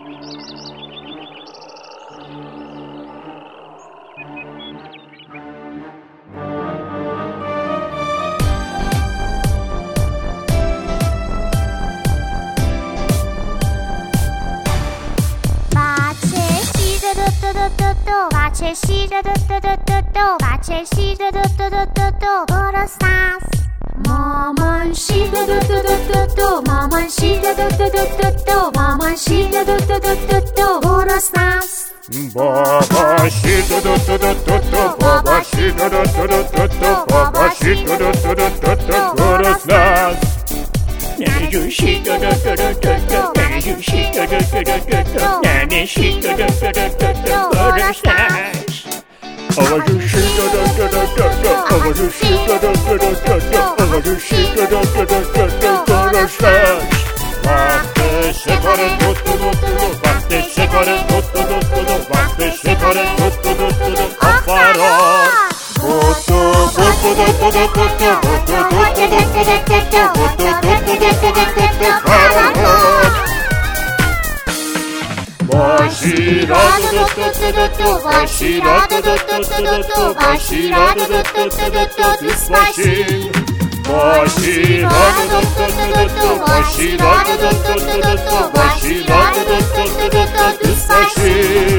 Macie si do do do do do do Macie si do do do do do do Boros nas Maman si do do do do do do Maman si do do do do do si do do do do do Boros nas Baba shi do do do do do do Baba shi do do do do do do Baba shi do do do do do do Boros nas Nane shi do do do do do do Nane shi do do do do do do Nane shi do do do do do do Boros nas Avaju shi do do do do do do Avaju shi do do do do do শেখরে দুত্তু দুত্তু দু বাঁচতে শেখরে দুত্তু দুত্তু দু বাঁচতে শেখরে দুত্তু দুত্তু দু অপার বুতু বুতু দুত্তু দু বুতু বুতু দুত্তু দুত্তু দু দুত্তু বুতু দুত্তু দুত্তু দু দুত্তু Bharat Başirat duttu duttu başirat duttu duttu başirat duttu duttu biz başin Başidada dostu dostu Başidada dostu dostu Başidada dostu dostu Düz başı